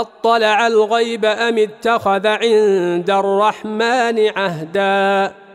أطلع الغيب أم اتخذ عند الرحمن عهداً؟